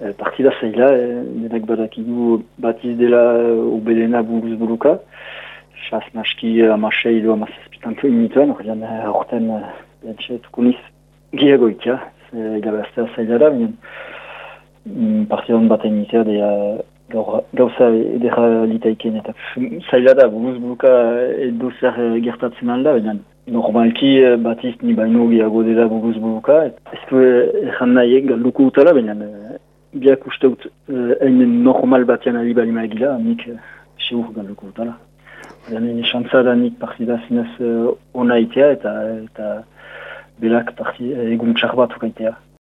E, partida zaila, e, denak badakigu batiz dela ubelena buruz buruka. Saz naski amasei edo amazazpitantu inituen, horrean aurten bentsa tukuniz giagoitia. Ilabaztea zaila da, binen partidan bat initea dea gauza edera litaiken eta zaila da, buruz buruka edo zer gertatzen alda, binen normalki batiz ni baino giago dela buruz buruka. Ez du erran nahiek galduko utala, binen biak uste dut einen normal batean ari bali maigila, nik seur galduko utala. Zanen esantza da nik partida zinez ona itea eta, eta belak parti, egun txar bat ukaitea.